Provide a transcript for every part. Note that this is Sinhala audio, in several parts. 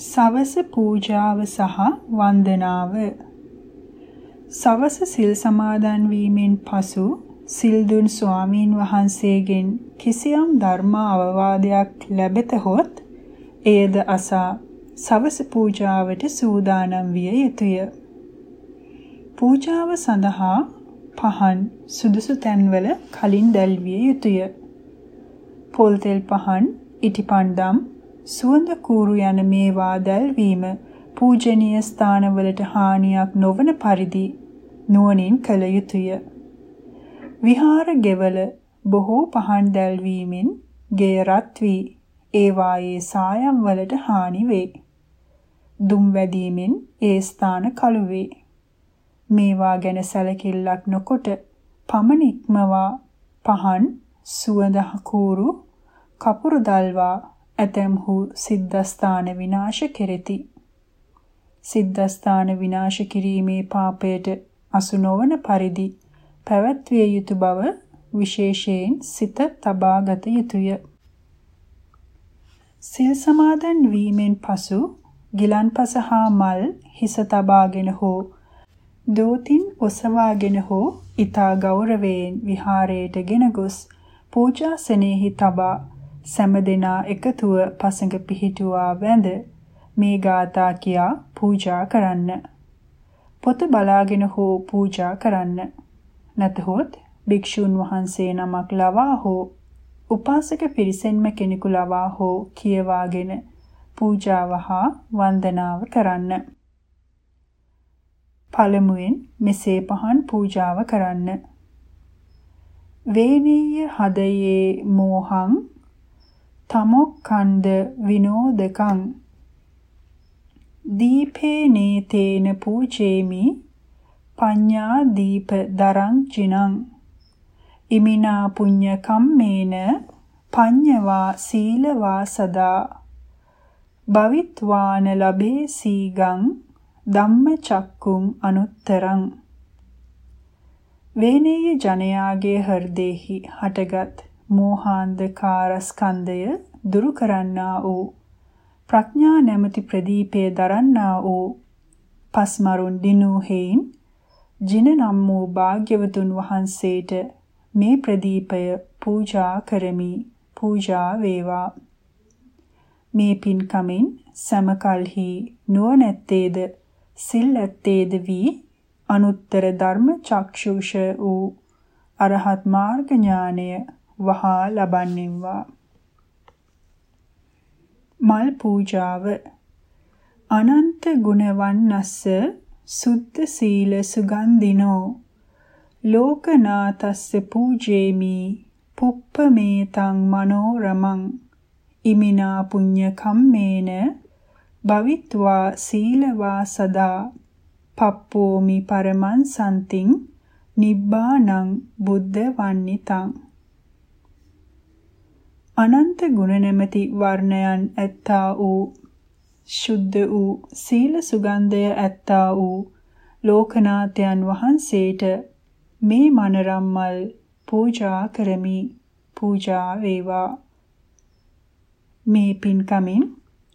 සවස පූජාව සහ වන්දනාව සවස සිල් සමාදන් වීමෙන් පසු සිල් දුන් ස්වාමීන් වහන්සේගෙන් කිසියම් ධර්ම අවවාදයක් ලැබෙතහොත් එයද අසා සවස පූජාවට සූදානම් විය යුතුය. පූජාව සඳහා පහන් සුදුසු තැන්වල කලින් දැල්විය යුතුය. පොල් තෙල් පහන්, ඉටිපන්දම්, සුවඳ කූරු යන මේවා දැල්වීම පූජනීය ස්ථානවලට හානියක් නොවන පරිදි නුවණින් කළ යුතුය. විහාර ගෙවල බොහෝ පහන් දැල්වීමෙන් ගෙය රත් වී ඒ වායේ සායම් වලට හානි වේ. දුම් වැදීමෙන් ඒ ස්ථාන කළු වේ. මේවා ගැන සැලකිල්ලක් නොකොට පමණික්මවා පහන් සුවඳ කූරු කපුරු දල්වා ඇතැම්හු සිද්ධාස්ථාන විනාශ කෙරෙති. සිද්ධාස්ථාන විනාශ කිරීමේ පාපයට අසු නොවන පරිදි පැවැත්විය යුතු බව විශේෂයෙන් සිත තබාගත යුතුය. සිල් සමාදන් වීමෙන් පසු ගිලන්පස හා මල් හිස තබාගෙන හෝ දෝතින් ඔසවාගෙන හෝ ඊතා ගෞරවයෙන් විහාරයට ගෙන ගොස් පූජාසනෙහි තබා සෑම දෙනා එකතුව පසඟ පිහිටුවා වැඳ මේ ගාථා කියා පූජා කරන්න. පොත බලාගෙන හෝ පූජා කරන්න. නැතහොත් භික්ෂුන් වහන්සේ නමක් ලවා හෝ උපාසක පිරිසෙන්ම කෙනෙකු ලවා හෝ කියවාගෙන පූජාව හා වන්දනාව කරන්න. පළමුවෙන් මෙසේ පහන් පූජාව කරන්න. වේනීය හදයේ මෝහං තමොක්ඛන්ද විනෝදකං. දීපේ නේතේන පූජේමි පඤ්ඤා දීප දරං චිනං. ඉමිනා පුඤ්ඤ කම්මේන පඤ්ඤවා සීලවා සදා භවිත්වාන ලබේ සීගං ධම්මචක්කුම් අනුත්තරං. වේනේය ජනයාගේ හෘදේහි හටගත් මෝහාන්ධකාර ස්කන්ධය දුරු කරන්නා වූ ප්‍රඥා නැමැති ප්‍රදීපය දරන්නා වූ පස්මරුන් දිනූ හේයින් ජින නම් වූ භාග්‍යවතුන් වහන්සේට මේ ප්‍රදීපය පූජා කරමි පූජා වේවා. මේ පින්කමින් සමකල්හි නුවණැත්තේද සිල් ඇත්තේද වී අනුත්තර ධර්ම චක්ෂුෂ වූ අරහත් මාර්ග ඥානය වහා ලබන්නේවා මල් පූජාව. අනන්ත ගුණවන්නස්ස සුද්ධ සීල සුගන්ධිනෝ ලෝකනාතස්ස පූජේමි පුප්පමේතං මනෝරමං. ඉමිනා පුඤ්ඤ කම්මේන භවිත්වා සීලවා සදා. පප්පෝමි පරමං සම්තිං නිබ්බානං බුද්ධ වන්නිතං අනන්ත ගුණ නැමැති වර්ණයන් ඇත්තා වූ ශුද්ධ වූ සීල සුගන්ධය ඇත්තා වූ ලෝකනාථයන් වහන්සේට මේ මනරම්මල් පූජා කරමි පූජා වේවා. මේ පින්කමින්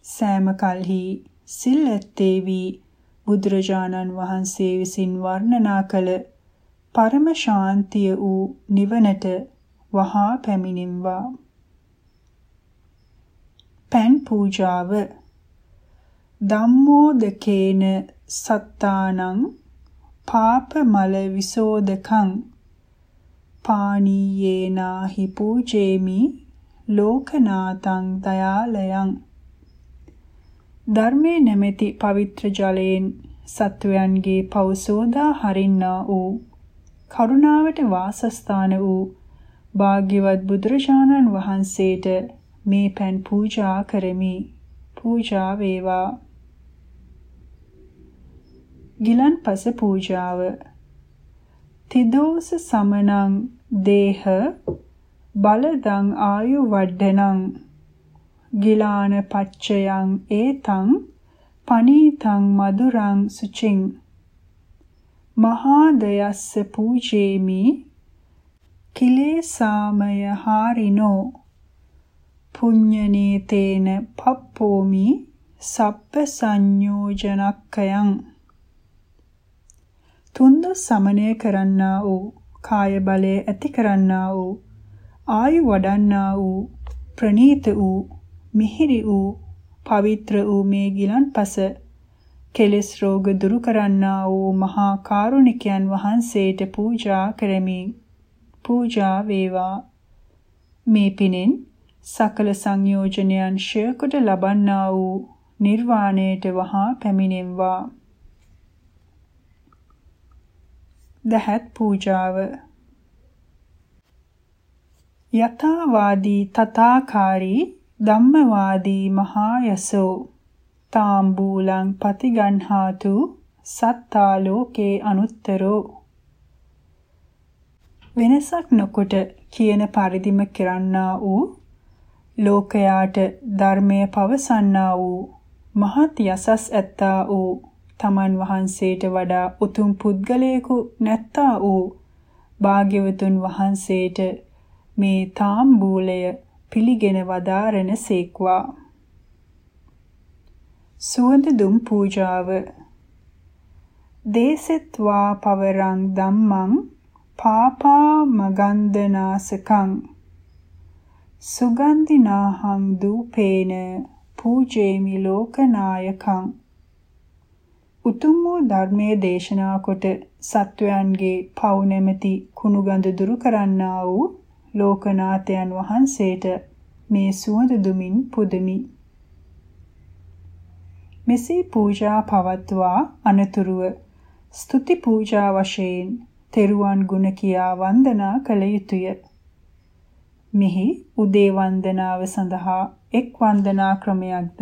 සෑම කල්හි සිල් ඇත්තේ වී බුදුරජාණන් වහන්සේ විසින් වර්ණනා කළ පරම ශාන්තිය වූ නිවනට වහා පැමිණෙම්වා. පෑන් පූජාව. ධම්මෝදකේන සත්තානං පාප මල විසෝදකං. පානීයේනාහි පූජේමි ලෝකනාතං දයාලයං. ධර්මයේ නැමැති පවිත්‍ර ජලයෙන් සත්වයන්ගේ පව් සෝදා හරින්නා වූ කරුණාවට වාසස්ථාන වූ භාග්‍යවත් බුදුරජාණන් වහන්සේට මේ පෑන් පූජා කරමි. පූජා වේවා. ගිලන්පස පූජාව. තිදෝස සමනං දේහ බලදං ආයු වඩ්ඩනං. ගිලාන පච්චයං ඒතං පනීතං මදුරං සුචින්. මහා දයස්ස පූජේමි. කිලේසාමය හාරිනෝ. පුඤ්ඤනේතේන පප්පෝමි සබ්බ සංයෝජනක්කයන් තුන්දොස් සමනය කරන්නා වූ කාය බලය ඇති කරන්නා වූ ආයු වඩන්නා වූ ප්‍රනීත වූ මිහිරි වූ පවිත්‍ර වූ මේ ගිලන්පස කෙලෙස් රෝග දුරු කරන්නා වූ මහා කාරුණිකයන් වහන්සේට පූජා කරමි. පූජා වේවා. මේ පිනෙන් සකල සංයෝජනයන් ෂය කොට ලබන්නා වූ නිර්වාණයට වහා පැමිණෙම්වා. දහත් පූජාව යථාවාදී තථාකාරී ධම්මවාදී මහා යසෝ තාම්බූලං පතිගන්හාතු සත්තා ලෝකේ අනුත්තරෝ වෙනසක් නොකොට කියන පරිදිම කරන්නා වූ ලෝකයාට ධර්මය පවසන්නා වූ මහත් යසස් ඇත්තා වූ තමන් වහන්සේට වඩා උතුම් පුද්ගලයෙකු නැත්තා වූ භාග්‍යවතුන් වහන්සේට මේ තාම්බූලය පිළිගෙන වදාරන සේක්වා. සුවඳ දුම් පූජාව. දේසෙත්වා පවරං ධම්මං පාපා මගන්දනාසකං සුගන්ධිනාහං දූපේන පූජේමි ලෝකනායකං උතුම් වූ ධර්මයේ දේශනා කොට සත්වයන්ගේ පව් නැමැති කුණුගඳ දුරු කරන්නා වූ ලෝකනාථයන් වහන්සේට මේ සුවඳ දුමින් පුදමි මෙසේ පූජා පවත්වා අනතුරුව ස්තුති පූජා වශයෙන් තෙරුවන් ගුණ කියා වන්දනා කළ යුතුය. මෙහි උදේ වන්දනාව සඳහා එක් වන්දනා ක්‍රමයක්ද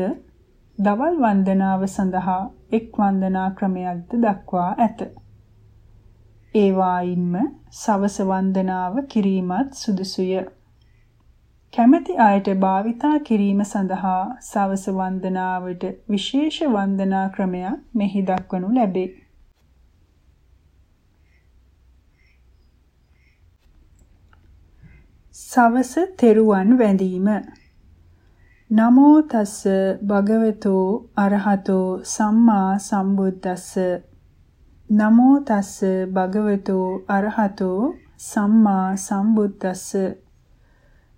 දවල් වන්දනාව සඳහා එක් වන්දනා ක්‍රමයක්ද දක්වා ඇත. ඒ වායින්ම සවස වන්දනාව කිරීමත් සුදුසුය. කැමැති අයට භාවිතා කිරීම සඳහා සවස වන්දනාවට විශේෂ වන්දනා ක්‍රමයක් මෙහි දක්වනු ලැබේ. සවස තෙරුවන් වැඳීම. නමෝ තස්ස භගවතෝ අරහතෝ සම්මා සම්බුද්දස්ස. නමෝ තස්ස භගවතෝ අරහතෝ සම්මා සම්බුද්දස්ස.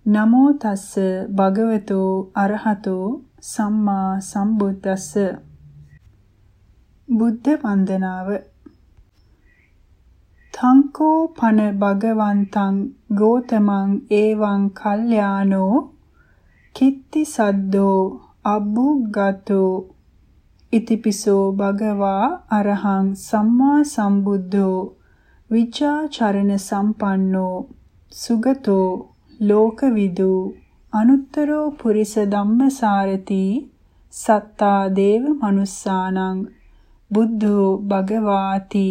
නමෝ තස්ස භගවතෝ අරහතෝ සම්මා සම්බුද්දස්ස. බුද්ධ වන්දනාව. තංකෝ පන භගවන්තං ගෝතමං ඒවං කල්යාණෝ කිත්ති සද්දෝ අබ්බුග්ගතෝ ඉතිපිසෝ භගවා අරහං සම්මා සම්බුද්ධෝ විචාචරණ සම්පන්නෝ සුගතෝ ලෝකවිදු අනුත්තරෝ පුරිස ධම්මසාරති සත්තා දේව මනුස්සානං බුද්ධෝ භගවාති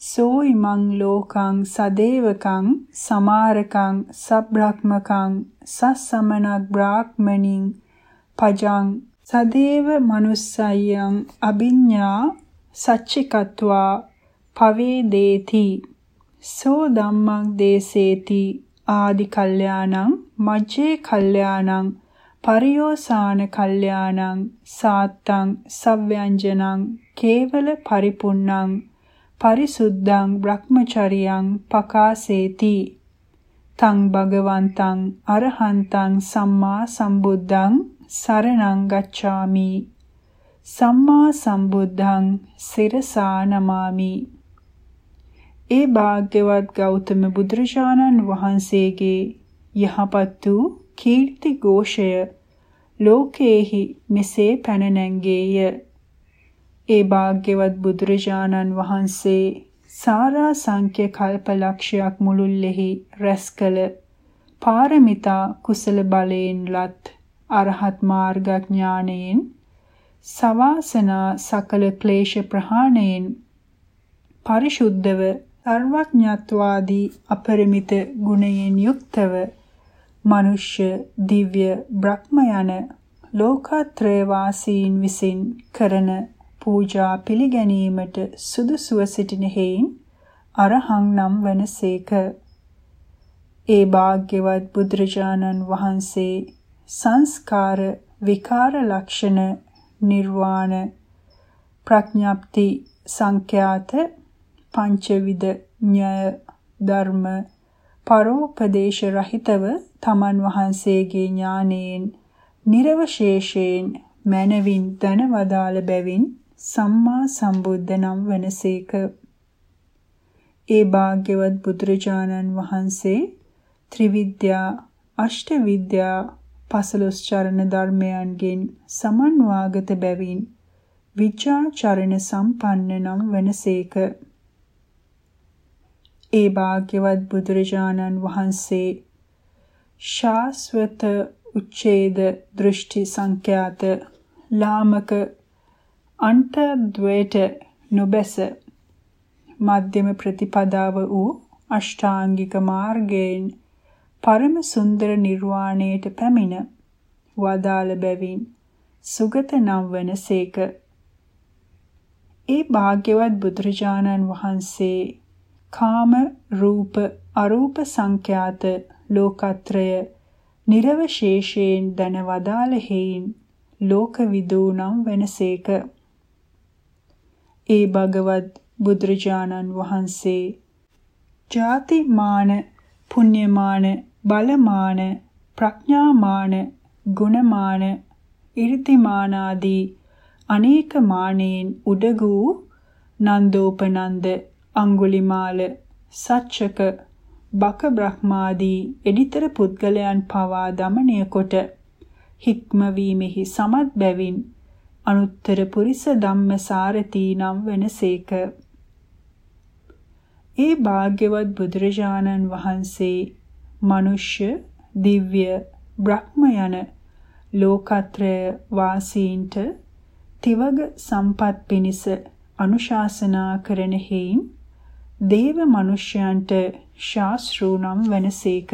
සෝ ඉමං ලෝකං සදේවකං සමාරකං සබ්‍රාහ්මකං සස්සමනක් බ්‍රාහ්මනින් පජං සදේව මනුස්සයං අභිඤ්ඤා සච්චිකත්වා පවේදේති. සෝ ධම්මං දේසේති ආදි කල්යාණං මජ්ජේ කල්යාණං පරියෝසాన කල්යාණං සාත්තං සව්‍යංජනං කේවල පරිපුන්නං පරිසුද්ධං බ්‍රහ්මචරියං පකාසේති. තං භගවන්තං අරහන්තං සම්මා සම්බුද්ධං සරණං ගච්ඡාමි. සම්මා සම්බුද්ධං සිරසා නමාමි. ඒ භාග්‍යවත් ගෞතම බුදුරජාණන් වහන්සේගේ යහපත් වූ කීර්ති ഘോഷය ලෝකේහි මෙසේ පැන නැංගේය. ඒ භාග්‍යවත් බුදුරජාණන් වහන්සේ සාරා සංඛ්‍ය කල්පලක්ෂයක් මුළුල්ලෙහි රැස් කළ පාරමිතා කුසල බලයෙන්ලත් අරහත් මාර්ගඥානයෙන් සවාසනා සකල ක්ලේශ ප්‍රහාණයෙන් පරිශුද්ධව සර්වඥත්වාදී අපරිමිත ගුණයෙන් යුක්තව මනුෂ්‍ය දිව්‍ය බ්‍රහ්ම යන ලෝකත්‍රය වාසීන් විසින් කරන පූජා පිළිගැනීමට සුදුසුව සිටින හේයින් අරහං නම් වනසේක. ඒ භාග්‍යවත් බුදුරජාණන් වහන්සේ සංස්කාර විකාර ලක්ෂණ නිර්වාණ ප්‍රඥාප්ති සංඛ්‍යාත පංචවිද ඥය ධර්ම පරෝපදේශ රහිතව තමන් වහන්සේගේ ඥානයෙන් නිර්වශේෂයෙන් මනවින් දන වදාළ බැවින් සම්මා සම්බුද්ධ නම් වනසේක. ඒ භාග්‍යවත් බුදුරජාණන් වහන්සේ ත්‍රිවිද්‍යා අෂ්ටවිද්‍යා පසළොස් චරණ ධර්මයන්ගෙන් සමන්වාගත බැවින් විචාචරණ සම්පන්න නම් වනසේක. ඒ භාග්‍යවත් බුදුරජාණන් වහන්සේ ශාස්වත උච්ඡේද දෘෂ්ටි සංඛ්‍යාත ලාමක අන්තද්වේට නොබැස මධ්‍යම ප්‍රතිපදාව වූ අෂ්ටාංගික මාර්ගයෙන් පරම සුන්දර නිර්වාණයට පැමිණ වදාළ බැවින් සුගත නම් වනසේක. ඒ භාග්‍යවත් බුදුරජාණන් වහන්සේ කාම රූප අරූප සංඛ්‍යාත ලෝකත්‍රය නිර්වශේෂයෙන් දන වදාළ හේයින් ලෝකවිදූ නම් වෙනසේක. ඒ භගවත් බුදුරජාණන් වහන්සේ. ජාතිමාන පුඤ්ඤමාන බලමාන ප්‍රඥාමාන ගුණමාන ඉර්තිමාන ආදී අනේක මානෙන් උඩගූ නන්දෝපනන්ද අඟුලිමාල සච්චක බක බ්‍රහ්මාදී එඩිතර පුද්ගලයන් පවා දමණය කොට හික්මවීමෙහි සමත් බැවින් අනුත්තර පුරිස ධම්මසාරති නම් වෙනසේක ඒ භාග්‍යවත් බුදුරජාණන් වහන්සේ මනුෂ්‍ය දිව්‍ය බ්‍රහ්ම යන ලෝකත්‍රය වාසීන්ට තිවග සම්පත් පිණිස අනුශාසනා කරන හේයින් දේව මනුෂ්‍යයන්ට ශාස්ත්‍රූ නම් වනසේක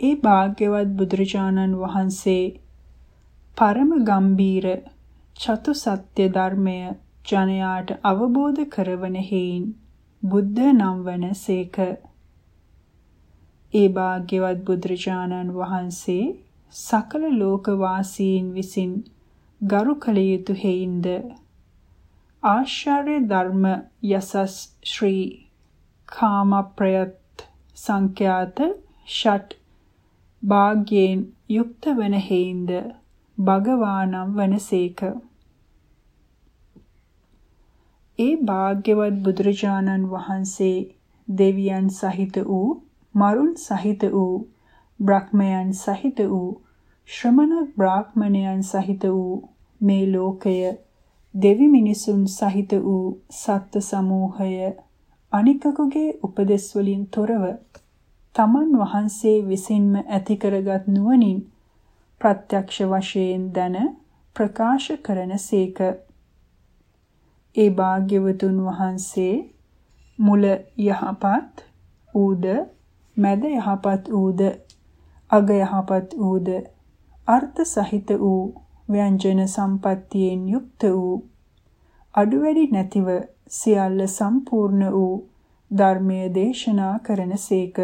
ඒ භාග්‍යවත් බුදුරජාණන් වහන්සේ පරම ගම්බීර චතු සත්‍ය ධර්මය ජනයාට අවබෝධ කරවන හේයින් බුද්ධ නම් වනසේක. ඒ භාග්‍යවත් බුදුරජාණන් වහන්සේ සකල ලෝක වාසීන් විසින් ගරු කළ යුතු හේයින්ද ආශ්චර්ය ධර්ම යසස් ශ්‍රී කාම ප්‍රයත් සංඛ්‍යාත ෂට් භාග්‍යයෙන් යුක්ත වන හේයින්ද භගවානම් වනසේක ඒ භාග්‍යවත් බුදුරජාණන් වහන්සේ දෙවියන් සහිත වූ මරුන් සහිත වූ බ්‍රහ්මයන් සහිත වූ ශ්‍රමණ බ්‍රාහ්මණයන් සහිත වූ මේ ලෝකය දෙවි මිනිසුන් සහිත වූ සත්ත්ව සමූහය අනිකකුගේ උපදෙස් වලින් තොරව තමන් වහන්සේ විසින්ම ඇති කරගත් නුවණින් ප්‍රත්‍යක්ෂ වශයෙන් දැන ප්‍රකාශ කරන සේක. ඒ භාග්‍යවතුන් වහන්සේ මුල යහපත් ඌද මැද යහපත් ඌද අග යහපත් ඌද අර්ථ සහිත වූ ව්‍යංජන සම්පත්තියෙන් යුක්ත වූ අඩුවැඩි නැතිව සියල්ල සම්පූර්ණ වූ ධර්මයේ දේශනා කරනසේක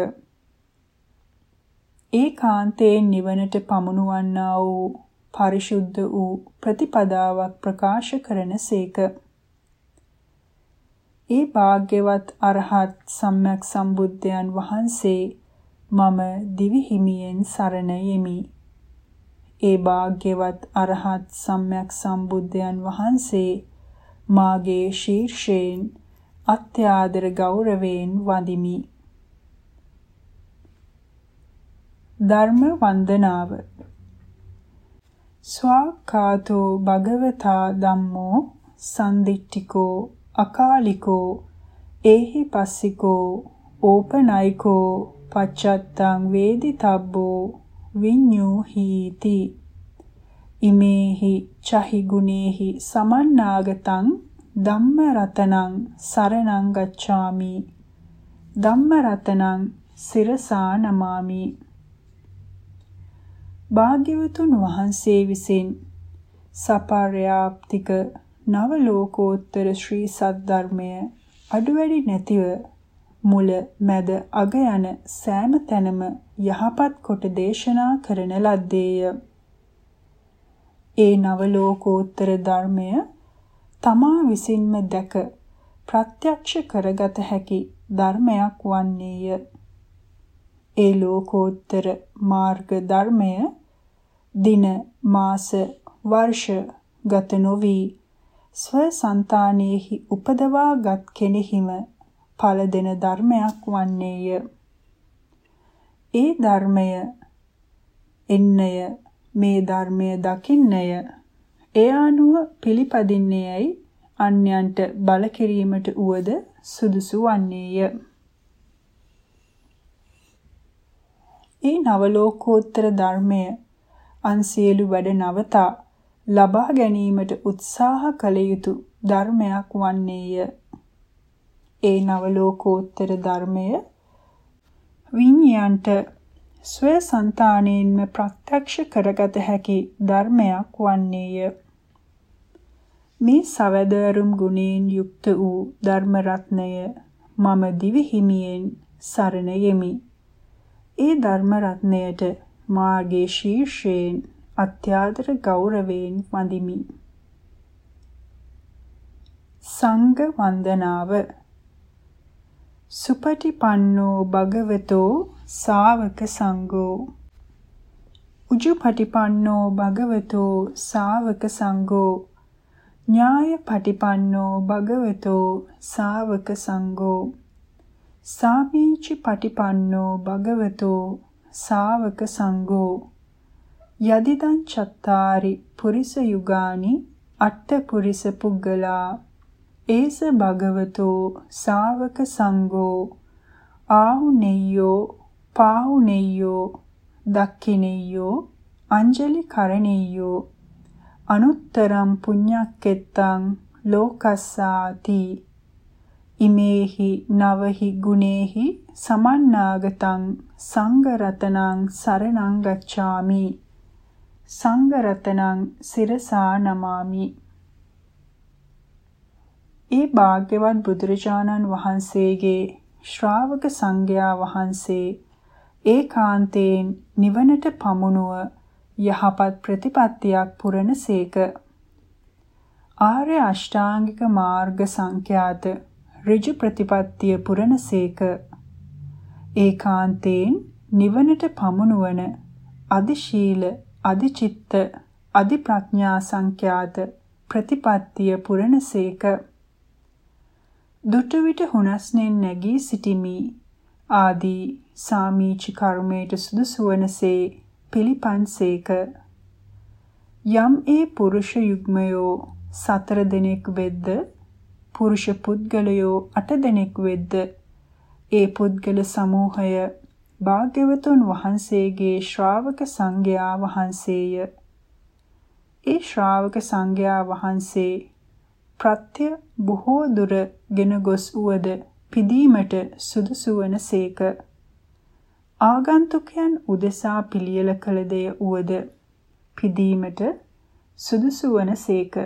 ඒකාන්තයෙන් නිවනට පමුණුවන්නා වූ පරිශුද්ධ වූ ප්‍රතිපදාවක් ප්‍රකාශ කරනසේක ඒ භාග්‍යවත් අරහත් සම්්‍යක් සම්බුද්ධයන් වහන්සේ මම දිවි හිමියෙන් සරණ යෙමි. ඒ භාග්‍යවත් අරහත් සම්්‍යක් සම්බුද්ධයන් වහන්සේ මාගේ ශීර්ෂයෙන් අත්‍යාදර ගෞරවයෙන් වඳිමි. ධර්ම වන්දනාව. ස්වාකාතෝ භගවතා ධම්මෝ සම්දිට්ඨිකෝ අකාලිකෝ ඒහි පස්සිකෝ ඕපනයිකෝ පච්චත්තං වේදිතබ්බෝ විඤ්ඤූහීති. ඉමේහි චහි ගුණේහි සමන්නාගතං ධම්ම රතනං සරණං ගච්ඡාමි. ධම්ම රතනං සිරසා නමාමි. භාග්‍යවතුන් වහන්සේ විසින් සපර්යාප්තික නව ලෝකෝත්තර ශ්‍රී සද්ධර්මය අඩුවැඩි නැතිව මුල මැද අග යන සෑම තැනම යහපත් කොට දේශනා කරන ලද්දේය. ඒ නවලෝකෝත්තර ධර්මය තමා විසින්ම දැක ප්‍රත්‍යක්ෂ කරගත හැකි ධර්මයක් වන්නේය. ඒ ලෝකෝත්තර මාර්ග ධර්මය දින මාස වර්ෂ ගත නොවි ස්වසන්තානෙහි උපදවාගත් කෙනෙහිම ඵල දෙන ධර්මයක් වන්නේය. ඒ ධර්මය එන්නය මේ ධර්මය දකින්නය එය අනුව පිළිපදින්නේයයි අන්‍යයන්ට බල කිරීමට උවද සුදුසු වන්නේය. ඒ නවලෝකෝත්තර ධර්මය අන් සියලු වැඩ නවතා ලබා ගැනීමට උත්සාහ කළ යුතු ධර්මයක් වන්නේය. ඒ නවලෝකෝත්තර ධර්මය විඤ්ඤාන්ට ස්වය సంతාණයෙන්ම ප්‍රත්‍යක්ෂ කරගත හැකි ධර්මයක් වන්නේය. මේ සවැදෑරුම් ගුණයෙන් යුක්ත වූ ධර්ම රත්නය මම දිවි හිමියෙන් සරණ යෙමි. ඒ ධර්ම රත්නයට මාගේ ශීර්ෂයෙන් අත්‍යාදර ගෞරවයෙන් වඳිමි. සංඝ වන්දනාව. සුපටිපන්නෝ භගවතෝ සාවක සංඝෝ. උජුපටිපන්නෝ භගවතෝ සාවක සංඝෝ. ඥාය පටිපන්නෝ භගවතෝ සාවක සංඝෝ. සාමීචි පටිපන්නෝ භගවතෝ සාවක සංඝෝ යදිදං චත්තාරි පුරිස යුගානි අට්ඨ පුරිස පුග්ගලා ඒස භගවතෝ සාවක සංඝෝ ආහුනෙය්‍යෝ පාහුනෙය්‍යෝ දක්ඛිනෙය්‍යෝ අංජලි කරණෙය්‍යෝ අනුත්තරම් පුඤ්ඤක්කෙත්තං ලෝකස්සාති ඉමේහි නවහි ගුණේහි සමන්නාගතං සංඝ රතනං සරණං ගච්ඡාමි සංඝ රතනං සිරසා නමාමි. ඒ භාග්‍යවත් බුදුරජාණන් වහන්සේගේ ශ්‍රාවක සංඝයා වහන්සේ ඒකාන්තයෙන් නිවනට පමුණුව යහපත් ප්‍රතිපත්තියක් පුරනසේක ආර්ය අෂ්ටාංගික මාර්ග සංඛ්‍යාත ඍජු ප්‍රතිපත්තිය පුරනසේක ඒකාන්තයෙන් නිවනට පමුණුවන අදිශීල අදිචිත්ත අදිප්‍රඥා සංඛ්‍යාත ප්‍රතිපත්තිය පුරනසේක දුටු විට හුනස්නෙන් නැගී සිටිමි. ආදී සාමීචි කර්මයට සුදුසු වනසේ පිළිපන්සේක. යම් ඒ පුරුෂ යුග්මයෝ සතර දෙනෙක් වෙද්ද පුරුෂ පුද්ගලයෝ අට දෙනෙක් වෙද්ද ඒ පුද්ගල සමූහය භාග්‍යවතුන් වහන්සේගේ ශ්‍රාවක සංඝයා වහන්සේය. ඒ ශ්‍රාවක සංඝයා වහන්සේ ප්‍රත්‍ය බොහෝ දුර ගෙන ගොස් උවද පිදීමට සුදුසු වනසේක. ආගන්තුකයන් උදෙසා පිළියෙල කළ දෙය උවද පිදීමට සුදුසු වනසේක.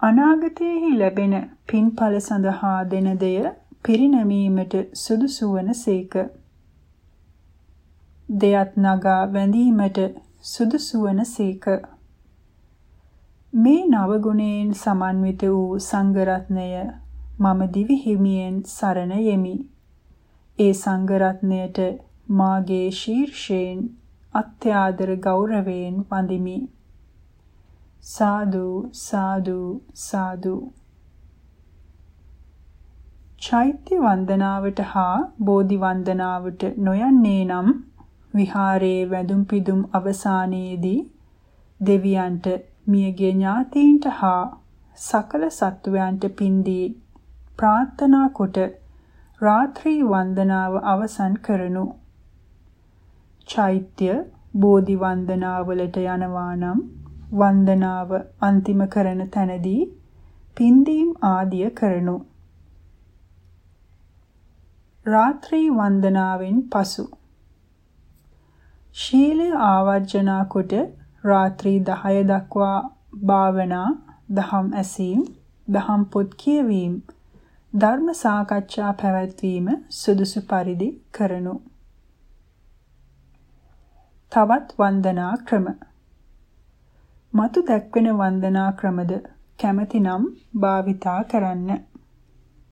අනාගතයේහි ලැබෙන පින්ඵල සඳහා දෙන දෙය පිරිනැමීමට සුදුසු වනසේක. දෙයත් නගා වැඳීමට සුදුසු වනසේක. මේ නව ගුණයෙන් සමන්විත වූ සංඝ රත්නය මම දිවි හිමියෙන් සරණ යෙමි. ඒ සංඝ රත්නයට මාගේ ශීර්ෂයෙන් අත්‍යාදර ගෞරවයෙන් වඳිමි. සාදු සාදු සාදු චෛත්‍ය වන්දනාවට හා බෝධි වන්දනාවට නොයන්නේ නම් විහාරයේ වැඳුම් පිදුම් අවසානයේදී දෙවියන්ට මියගිය ඥාතීන්ට හා සකල සත්වයන්ට පින්දී ප්‍රාර්ථනා කොට රාත්‍රී වන්දනාව අවසන් කරනු. චෛත්‍ය බෝධි වන්දනාවලට යනවා නම් වන්දනාව අන්තිම කරන තැනදී පින්දීම් ආදිය කරනු. රාත්‍රී වන්දනාවෙන් පසු ශීලය ආවර්ජනා කොට රාත්‍රී 10 දක්වා භාවනා දහම් ඇසීම් දහම් පොත් කියවීම ධර්ම සාකච්ඡා පැවැත්වීම සුදුසු පරිදි කරනු. තවත් වන්දනා ක්‍රම මතු දැක්වෙන වන්දනා ක්‍රමද කැමැතිනම් භාවිතා කරන්න.